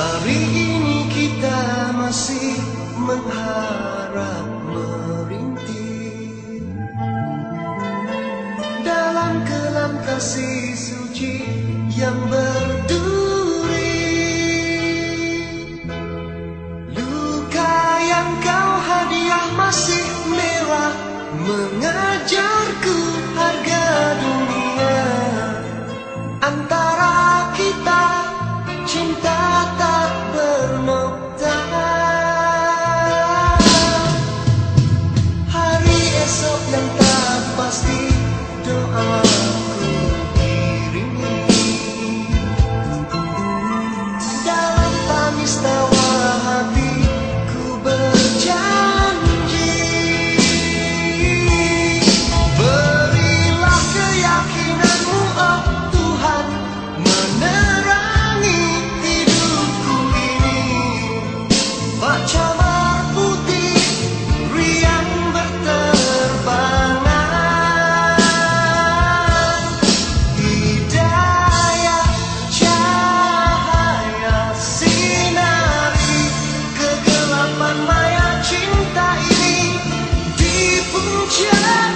Hari ini kita masih mengharap merintih. Dalam kelam kasih suci yang berduri. Luka yang kau hadiah masih merah Mengajarku harga taman maya cinta ini di puncak.